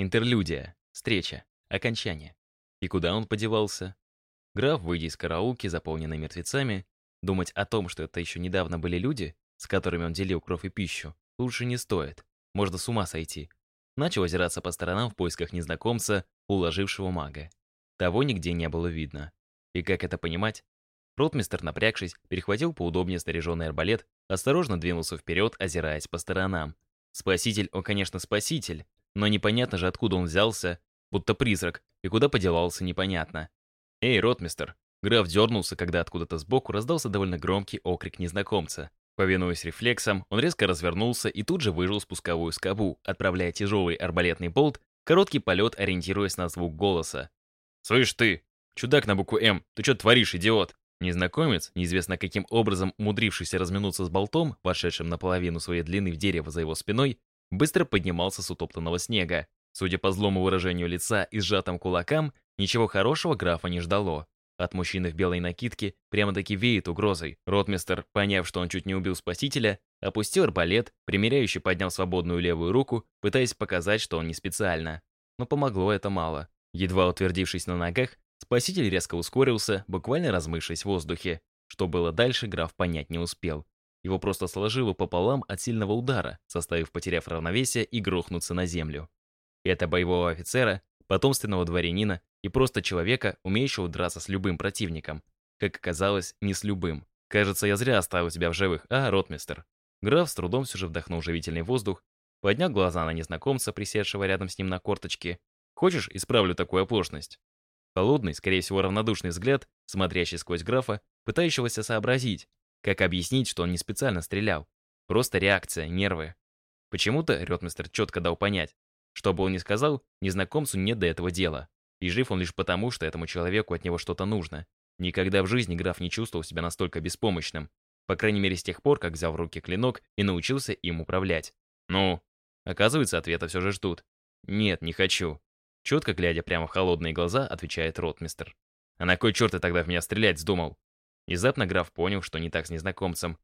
Интерлюдия, встреча, окончание. И куда он подевался? Граф, выйдя из караулки, заполненной мертвецами, думать о том, что это еще недавно были люди, с которыми он делил кровь и пищу, лучше не стоит. Можно с ума сойти. Начал озираться по сторонам в поисках незнакомца, уложившего мага. Того нигде не было видно. И как это понимать? Ротмистер, напрягшись, перехватил поудобнее снаряженный арбалет, осторожно двинулся вперед, озираясь по сторонам. Спаситель, он, конечно, спаситель, но непонятно же, откуда он взялся, будто призрак, и куда подевался, непонятно. «Эй, ротмистер!» Граф дернулся, когда откуда-то сбоку раздался довольно громкий окрик незнакомца. Повинуясь рефлексам, он резко развернулся и тут же выжил спусковую скобу, отправляя тяжелый арбалетный болт, короткий полет, ориентируясь на звук голоса. «Слышь ты, чудак на букву «М», ты что творишь, идиот?» Незнакомец, неизвестно каким образом умудрившийся разминуться с болтом, вошедшим наполовину своей длины в дерево за его спиной, быстро поднимался с утоптанного снега. Судя по злому выражению лица и сжатым кулакам, ничего хорошего графа не ждало. От мужчины в белой накидке прямо-таки веет угрозой. Ротмистер, поняв, что он чуть не убил спасителя, опустил арбалет, примеряющий поднял свободную левую руку, пытаясь показать, что он не специально. Но помогло это мало. Едва утвердившись на ногах, спаситель резко ускорился, буквально размывшись в воздухе. Что было дальше, граф понять не успел. Его просто сложило пополам от сильного удара, заставив, потеряв равновесие, и грохнуться на землю. Это боевого офицера, потомственного дворянина, и просто человека, умеющего драться с любым противником. Как оказалось, не с любым. Кажется, я зря оставил тебя в живых, а, ротмистер? Граф с трудом все же вдохнул живительный воздух, поднял глаза на незнакомца, присевшего рядом с ним на корточке. Хочешь, исправлю такую оплошность? Холодный, скорее всего, равнодушный взгляд, смотрящий сквозь графа, пытающегося сообразить, как объяснить, что он не специально стрелял. Просто реакция, нервы. Почему-то ротмистер четко дал понять, что бы он ни сказал, незнакомцу нет до этого дела. И жив он лишь потому, что этому человеку от него что-то нужно. Никогда в жизни граф не чувствовал себя настолько беспомощным. По крайней мере, с тех пор, как взял в руки клинок и научился им управлять. Ну, оказывается, ответа все же ждут. Нет, не хочу. Четко глядя прямо в холодные глаза, отвечает ротмистер. А на кой черт ты тогда в меня стрелять вздумал? Внезапно граф понял, что не так с незнакомцем.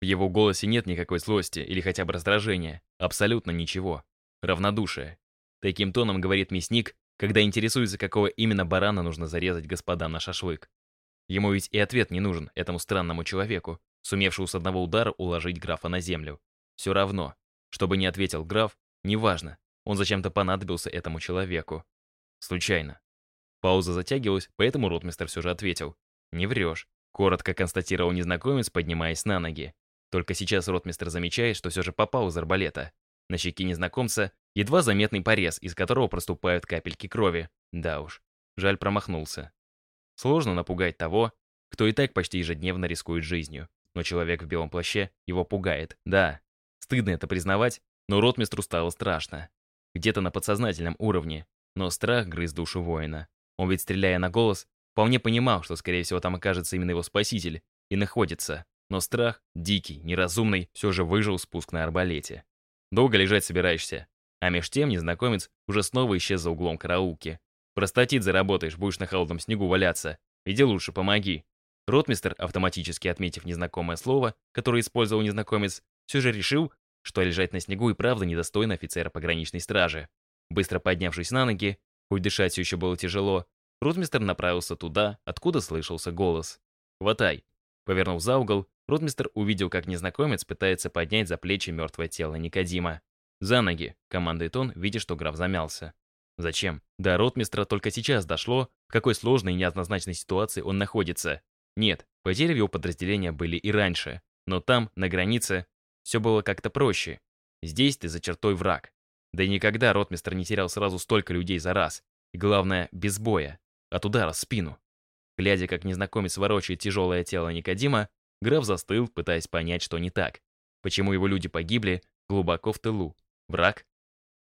В его голосе нет никакой злости или хотя бы раздражения. Абсолютно ничего. Равнодушие. Таким тоном говорит мясник, когда интересуется, какого именно барана нужно зарезать господам на шашлык. Ему ведь и ответ не нужен, этому странному человеку, сумевшему с одного удара уложить графа на землю. Все равно, чтобы не ответил граф, неважно, он зачем-то понадобился этому человеку. Случайно. Пауза затягивалась, поэтому ротмистер все же ответил. «Не врешь», — коротко констатировал незнакомец, поднимаясь на ноги. Только сейчас ротмистер замечает, что все же попал из арбалета. На щеке незнакомца едва заметный порез, из которого проступают капельки крови. Да уж, жаль промахнулся. Сложно напугать того, кто и так почти ежедневно рискует жизнью. Но человек в белом плаще его пугает. Да, стыдно это признавать, но ротмистру стало страшно. Где-то на подсознательном уровне. Но страх грыз душу воина. Он ведь, стреляя на голос, вполне понимал, что, скорее всего, там окажется именно его спаситель, и находится. Но страх, дикий, неразумный, все же выжил спуск на арбалете. Долго лежать собираешься?» А меж тем незнакомец уже снова исчез за углом караулки. «Простатит заработаешь, будешь на холодном снегу валяться. Иди лучше, помоги». Ротмистер, автоматически отметив незнакомое слово, которое использовал незнакомец, все же решил, что лежать на снегу и правда недостойно офицера пограничной стражи. Быстро поднявшись на ноги, хоть дышать все еще было тяжело, ротмистер направился туда, откуда слышался голос. «Хватай!» Повернув за угол, Ротмистер увидел, как незнакомец пытается поднять за плечи мертвое тело Никодима. «За ноги!» — командует он, видя, что граф замялся. Зачем? До ротмистра только сейчас дошло, в какой сложной и неоднозначной ситуации он находится. Нет, потери в его подразделения были и раньше, но там, на границе, все было как-то проще. Здесь ты за чертой враг. Да и никогда ротмистр не терял сразу столько людей за раз. И главное, без боя, от удара в спину. Глядя, как незнакомец ворочает тяжелое тело Никодима, Граф застыл, пытаясь понять, что не так. Почему его люди погибли глубоко в тылу? Враг?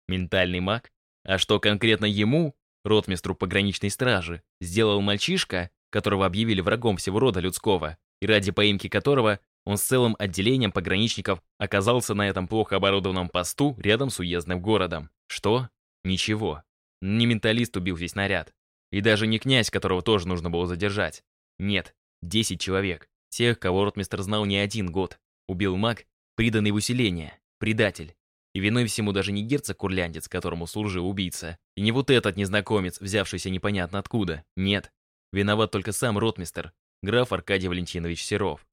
Ментальный маг? А что конкретно ему, ротмистру пограничной стражи, сделал мальчишка, которого объявили врагом всего рода людского, и ради поимки которого он с целым отделением пограничников оказался на этом плохо оборудованном посту рядом с уездным городом? Что? Ничего. Не менталист убил весь наряд. И даже не князь, которого тоже нужно было задержать. Нет, 10 человек. Тех, кого ротмистр знал не один год. Убил маг, приданный в усиление, предатель. И виной всему даже не герцог-курляндец, которому служил убийца, и не вот этот незнакомец, взявшийся непонятно откуда. Нет. Виноват только сам ротмистер, граф Аркадий Валентинович Серов.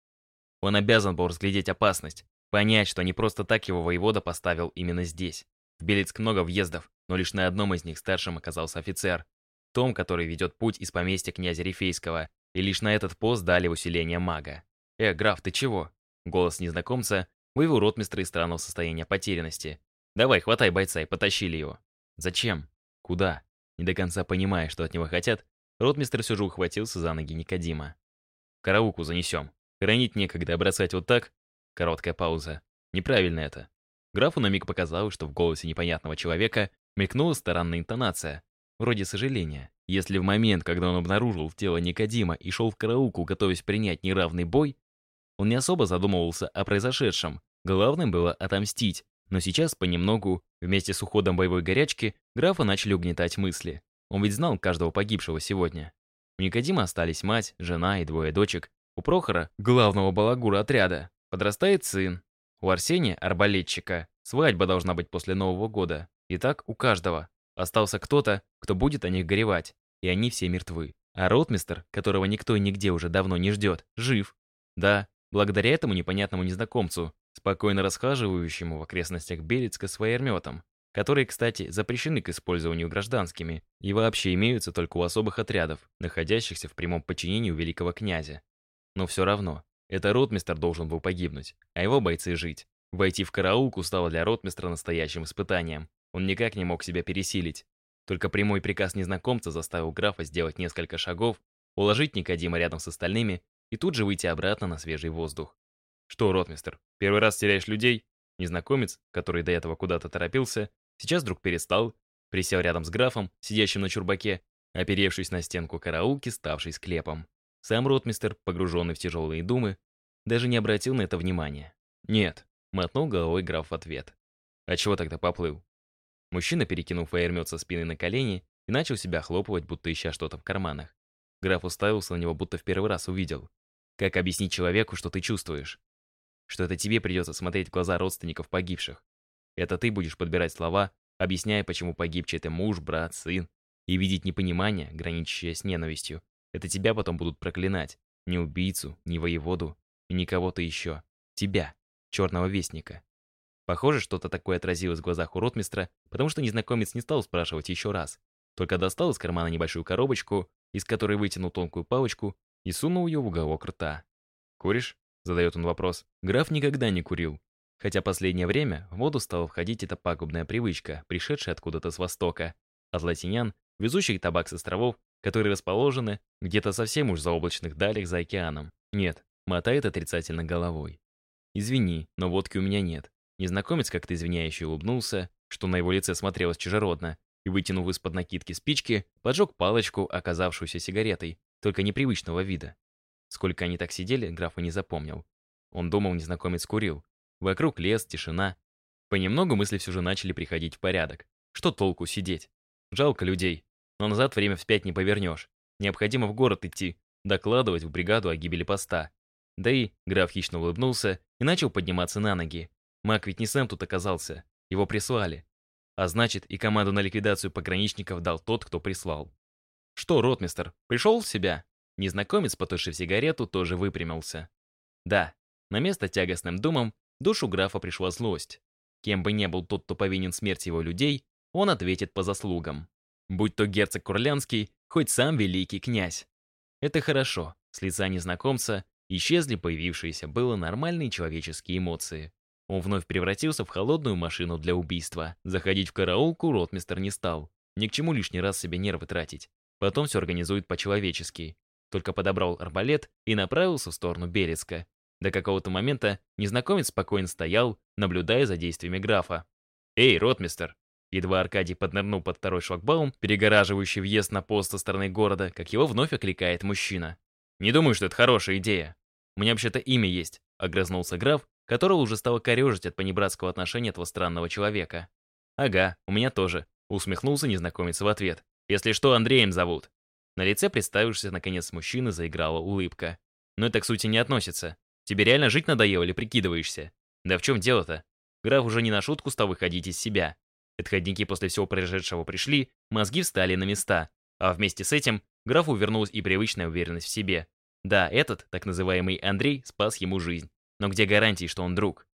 Он обязан был разглядеть опасность, понять, что не просто так его воевода поставил именно здесь. В Белецк много въездов, но лишь на одном из них старшим оказался офицер, том, который ведет путь из поместья князя Рифейского, и лишь на этот пост дали усиление мага. «Э, граф, ты чего?» Голос незнакомца вывел ротмистра из странного состояния потерянности. «Давай, хватай бойца и потащили его». «Зачем? Куда?» Не до конца понимая, что от него хотят, ротмистр все же ухватился за ноги Никодима. «Карауку занесем. Хранить некогда, а бросать вот так?» Короткая пауза. «Неправильно это». Графу на миг показалось, что в голосе непонятного человека мелькнула странная интонация, вроде сожаления. Если в момент, когда он обнаружил тело Никодима и шел в караулку, готовясь принять неравный бой, он не особо задумывался о произошедшем. Главным было отомстить. Но сейчас, понемногу, вместе с уходом боевой горячки, графа начали угнетать мысли. Он ведь знал каждого погибшего сегодня. У Никодима остались мать, жена и двое дочек. У Прохора, главного балагура отряда, подрастает сын. У Арсения, арбалетчика, свадьба должна быть после Нового года. И так у каждого. Остался кто-то, кто будет о них горевать. И они все мертвы. А ротмистер, которого никто и нигде уже давно не ждет, жив. Да, благодаря этому непонятному незнакомцу, спокойно расхаживающему в окрестностях Белецка с фаерметом, которые, кстати, запрещены к использованию гражданскими и вообще имеются только у особых отрядов, находящихся в прямом подчинении у великого князя. Но все равно, это ротмистер должен был погибнуть, а его бойцы жить. Войти в караулку стало для ротмистра настоящим испытанием. Он никак не мог себя пересилить. Только прямой приказ незнакомца заставил графа сделать несколько шагов, уложить Никодима рядом с остальными и тут же выйти обратно на свежий воздух. «Что, ротмистер, первый раз теряешь людей?» Незнакомец, который до этого куда-то торопился, сейчас вдруг перестал, присел рядом с графом, сидящим на чурбаке, оперевшись на стенку караулки, ставшей склепом. Сам ротмистер, погруженный в тяжелые думы, даже не обратил на это внимания. «Нет», — мотнул головой граф в ответ. «А чего тогда поплыл?» Мужчина, перекинув фаермет со спины на колени, и начал себя хлопывать, будто ища что-то в карманах. Граф уставился на него, будто в первый раз увидел. Как объяснить человеку, что ты чувствуешь? Что это тебе придется смотреть в глаза родственников погибших. Это ты будешь подбирать слова, объясняя, почему погиб чей-то муж, брат, сын, и видеть непонимание, граничащее с ненавистью. Это тебя потом будут проклинать. Ни убийцу, ни воеводу, ни кого-то еще. Тебя, черного вестника. Похоже, что-то такое отразилось в глазах у ротмистра, потому что незнакомец не стал спрашивать еще раз. Только достал из кармана небольшую коробочку, из которой вытянул тонкую палочку и сунул ее в уголок рта. «Куришь?» — задает он вопрос. Граф никогда не курил. Хотя последнее время в моду стала входить эта пагубная привычка, пришедшая откуда-то с востока. От латинян, везущих табак с островов, которые расположены где-то совсем уж заоблачных далях за океаном. Нет, мотает отрицательно головой. «Извини, но водки у меня нет. Незнакомец как-то извиняюще улыбнулся, что на его лице смотрелось чужеродно, и, вытянув из-под накидки спички, поджег палочку, оказавшуюся сигаретой, только непривычного вида. Сколько они так сидели, граф и не запомнил. Он думал, незнакомец курил. Вокруг лес, тишина. Понемногу мысли все же начали приходить в порядок. Что толку сидеть? Жалко людей. Но назад время вспять не повернешь. Необходимо в город идти, докладывать в бригаду о гибели поста. Да и граф хищно улыбнулся и начал подниматься на ноги. Маг ведь не сам тут оказался, его прислали. А значит, и команду на ликвидацию пограничников дал тот, кто прислал. «Что, ротмистер, пришел в себя?» Незнакомец, потушив сигарету, тоже выпрямился. Да, на место тягостным думам душу графа пришла злость. Кем бы ни был тот, кто повинен смерти его людей, он ответит по заслугам. Будь то герцог Курлянский, хоть сам великий князь. Это хорошо, с лица незнакомца исчезли появившиеся было нормальные человеческие эмоции. Он вновь превратился в холодную машину для убийства. Заходить в караулку ротмистер не стал. Ни к чему лишний раз себе нервы тратить. Потом все организует по-человечески. Только подобрал арбалет и направился в сторону Берецка. До какого-то момента незнакомец спокойно стоял, наблюдая за действиями графа. «Эй, ротмистер!» Едва Аркадий поднырнул под второй шлагбаум, перегораживающий въезд на пост со стороны города, как его вновь окликает мужчина. «Не думаю, что это хорошая идея. У меня вообще-то имя есть», — огрызнулся граф которого уже стало корежить от понебратского отношения этого странного человека. «Ага, у меня тоже», — усмехнулся незнакомец в ответ. «Если что, Андреем зовут». На лице представившийся наконец мужчины заиграла улыбка. «Но это к сути не относится. Тебе реально жить надоело или прикидываешься? Да в чем дело-то?» Граф уже не на шутку стал выходить из себя. Отходники после всего произошедшего пришли, мозги встали на места, а вместе с этим графу вернулась и привычная уверенность в себе. Да, этот, так называемый Андрей, спас ему жизнь. Но где гарантии, что он друг?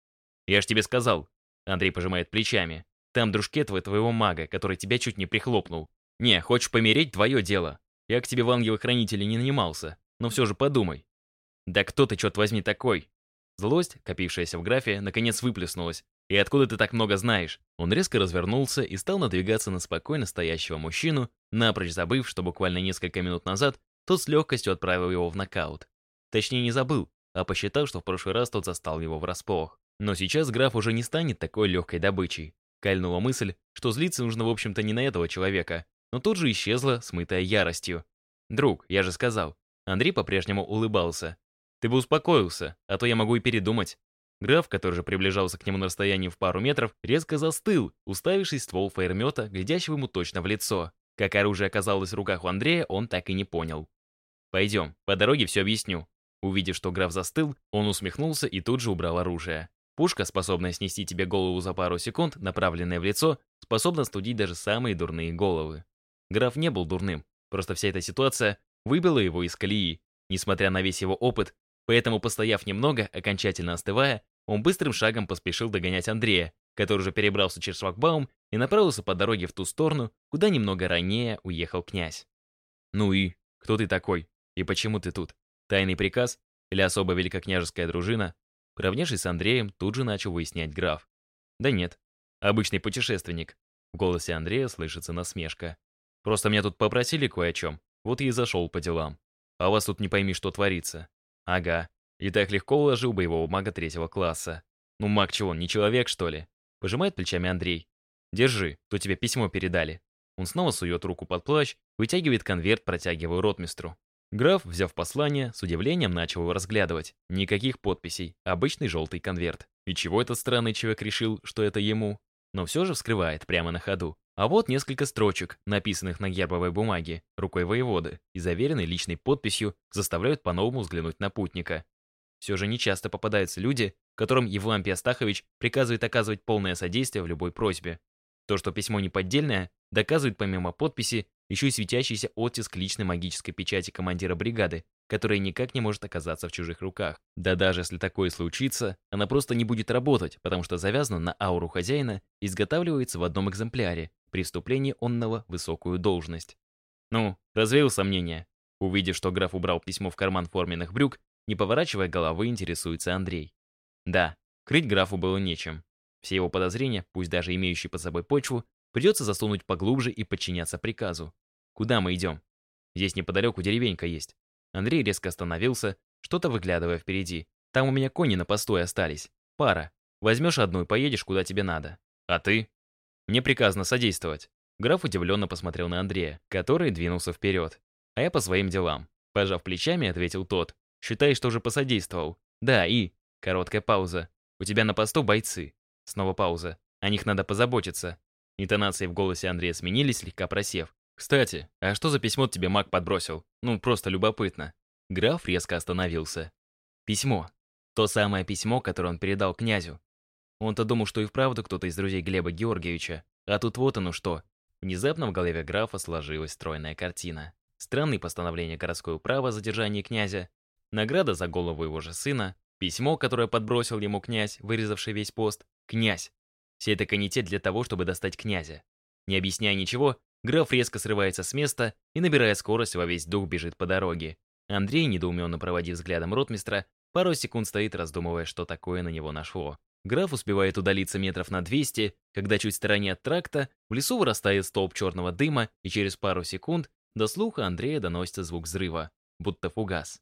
Я ж тебе сказал. Андрей пожимает плечами. Там дружке твой твоего мага, который тебя чуть не прихлопнул. Не, хочешь помереть, твое дело. Я к тебе в ангелы-хранители не нанимался, но все же подумай. Да кто ты, черт возьми, такой? Злость, копившаяся в графе, наконец выплеснулась. «И откуда ты так много знаешь?» Он резко развернулся и стал надвигаться на спокойно стоящего мужчину, напрочь забыв, что буквально несколько минут назад тот с легкостью отправил его в нокаут. Точнее, не забыл, а посчитал, что в прошлый раз тот застал его врасплох. Но сейчас граф уже не станет такой легкой добычей. Кальнула мысль, что злиться нужно, в общем-то, не на этого человека, но тут же исчезла, смытая яростью. «Друг, я же сказал». Андрей по-прежнему улыбался. «Ты бы успокоился, а то я могу и передумать». Граф, который же приближался к нему на расстоянии в пару метров, резко застыл, уставившись ствол фаермета, глядящего ему точно в лицо. Как оружие оказалось в руках у Андрея, он так и не понял. «Пойдем, по дороге все объясню». Увидев, что граф застыл, он усмехнулся и тут же убрал оружие. Пушка, способная снести тебе голову за пару секунд, направленная в лицо, способна студить даже самые дурные головы. Граф не был дурным, просто вся эта ситуация выбила его из колеи. Несмотря на весь его опыт, Поэтому, постояв немного, окончательно остывая, он быстрым шагом поспешил догонять Андрея, который уже перебрался через шлагбаум и направился по дороге в ту сторону, куда немного ранее уехал князь. «Ну и? Кто ты такой? И почему ты тут? Тайный приказ? Или особо великокняжеская дружина?» Поравнявшись с Андреем, тут же начал выяснять граф. «Да нет, обычный путешественник». В голосе Андрея слышится насмешка. «Просто меня тут попросили кое о чем, вот и зашел по делам. А у вас тут не пойми, что творится. Ага. И так легко уложил боевого мага третьего класса. Ну, маг чего, не человек, что ли? Пожимает плечами Андрей. Держи, то тебе письмо передали. Он снова сует руку под плащ, вытягивает конверт, протягивая ротмистру. Граф, взяв послание, с удивлением начал его разглядывать. Никаких подписей, обычный желтый конверт. И чего этот странный человек решил, что это ему? Но все же вскрывает прямо на ходу. А вот несколько строчек, написанных на гербовой бумаге, рукой воеводы, и заверенной личной подписью, заставляют по-новому взглянуть на путника. Все же нечасто попадаются люди, которым Евлампий Астахович приказывает оказывать полное содействие в любой просьбе. То, что письмо не поддельное, доказывает помимо подписи еще и светящийся оттиск личной магической печати командира бригады, которая никак не может оказаться в чужих руках. Да даже если такое случится, она просто не будет работать, потому что завязана на ауру хозяина и изготавливается в одном экземпляре, при вступлении онного высокую должность. Ну, развеял сомнения. Увидев, что граф убрал письмо в карман форменных брюк, не поворачивая головы, интересуется Андрей. Да, крыть графу было нечем. Все его подозрения, пусть даже имеющие под собой почву, придется засунуть поглубже и подчиняться приказу. Куда мы идем? Здесь неподалеку деревенька есть. Андрей резко остановился, что-то выглядывая впереди. Там у меня кони на постой остались. Пара. Возьмешь одну и поедешь, куда тебе надо. А ты? Мне приказано содействовать. Граф удивленно посмотрел на Андрея, который двинулся вперед. А я по своим делам. Пожав плечами, ответил тот. Считай, что уже посодействовал. Да, и... Короткая пауза. У тебя на посту бойцы. Снова пауза. О них надо позаботиться. Интонации в голосе Андрея сменились, слегка просев. «Кстати, а что за письмо тебе маг подбросил? Ну, просто любопытно». Граф резко остановился. Письмо. То самое письмо, которое он передал князю. Он-то думал, что и вправду кто-то из друзей Глеба Георгиевича. А тут вот оно что. Внезапно в голове графа сложилась стройная картина. Странные постановления городского права о задержании князя, награда за голову его же сына, письмо, которое подбросил ему князь, вырезавший весь пост, князь. Все это канитет для того, чтобы достать князя. Не объясняя ничего, Граф резко срывается с места и, набирая скорость, во весь дух бежит по дороге. Андрей, недоуменно проводив взглядом ротмистра, пару секунд стоит, раздумывая, что такое на него нашло. Граф успевает удалиться метров на 200, когда чуть в стороне от тракта в лесу вырастает столб черного дыма, и через пару секунд до слуха Андрея доносится звук взрыва, будто фугас.